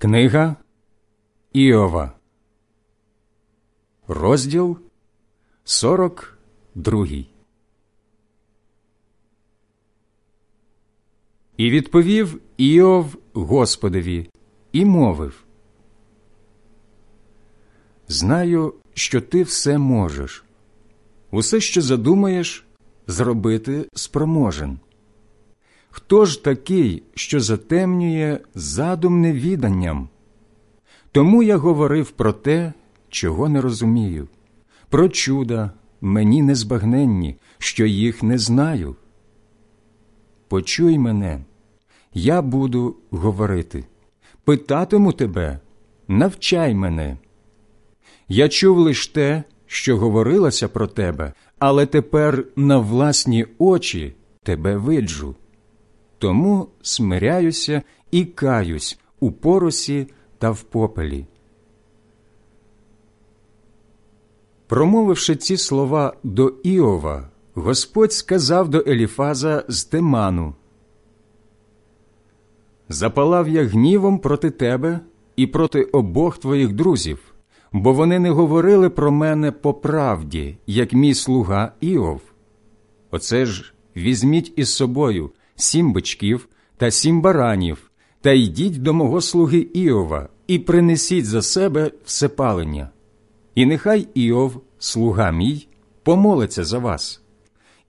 Книга Іова, розділ 42 І відповів Іов Господові і мовив. Знаю, що ти все можеш, усе, що задумаєш, зробити спроможен. Хто ж такий, що затемнює задум невіданням? Тому я говорив про те, чого не розумію, про чуда мені незбагненні, що їх не знаю. Почуй мене, я буду говорити, питатиму тебе, навчай мене. Я чув лиш те, що говорилося про тебе, але тепер на власні очі тебе виджу. Тому смиряюся і каюсь у поросі та в попелі. Промовивши ці слова до Іова, Господь сказав до Еліфаза з Теману Запалав я гнівом проти тебе і проти обох твоїх друзів, бо вони не говорили про мене по правді, як мій слуга Іов. Оце ж візьміть із собою сім бичків та сім баранів, та йдіть до мого слуги Іова і принесіть за себе всепалення. І нехай Іов, слуга мій, помолиться за вас.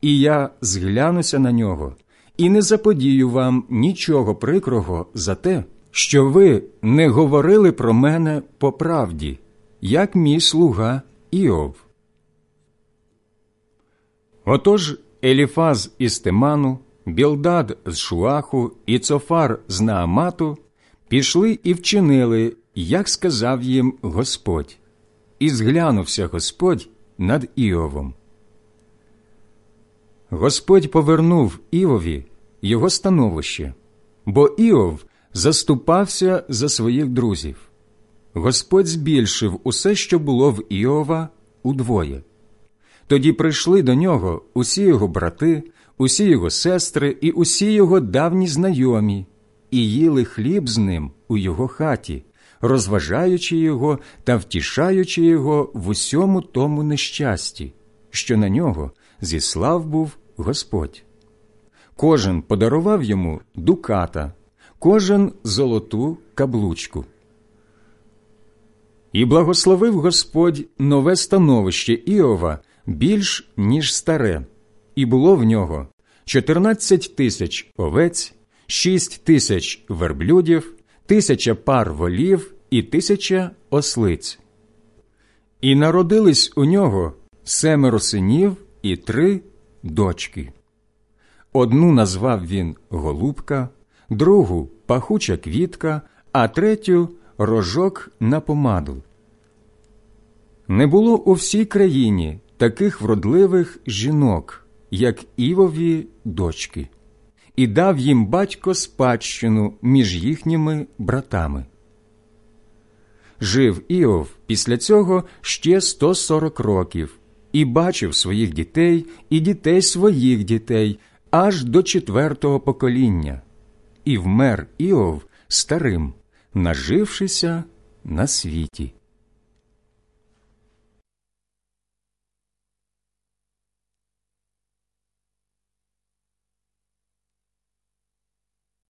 І я зглянуся на нього і не заподію вам нічого прикрого за те, що ви не говорили про мене по правді, як мій слуга Іов. Отож Еліфаз із Теману Білдад з Шуаху і Цофар з Наамату пішли і вчинили, як сказав їм Господь, і зглянувся Господь над Іовом. Господь повернув Іові його становище, бо Іов заступався за своїх друзів. Господь збільшив усе, що було в Іова, удвоє. Тоді прийшли до нього усі його брати, усі його сестри і усі його давні знайомі, і їли хліб з ним у його хаті, розважаючи його та втішаючи його в усьому тому нещасті, що на нього зіслав був Господь. Кожен подарував йому дуката, кожен золоту каблучку. І благословив Господь нове становище Іова більш, ніж старе, і було в нього чотирнадцять тисяч овець, шість тисяч верблюдів, тисяча пар волів і тисяча ослиць. І народились у нього семеро синів і три дочки. Одну назвав він Голубка, другу пахуча квітка, а третю рожок на помаду. Не було у всій країні таких вродливих жінок, як Івові дочки, і дав їм батько спадщину між їхніми братами. Жив Іов після цього ще 140 років і бачив своїх дітей і дітей своїх дітей аж до четвертого покоління, і вмер Іов старим, нажившися на світі.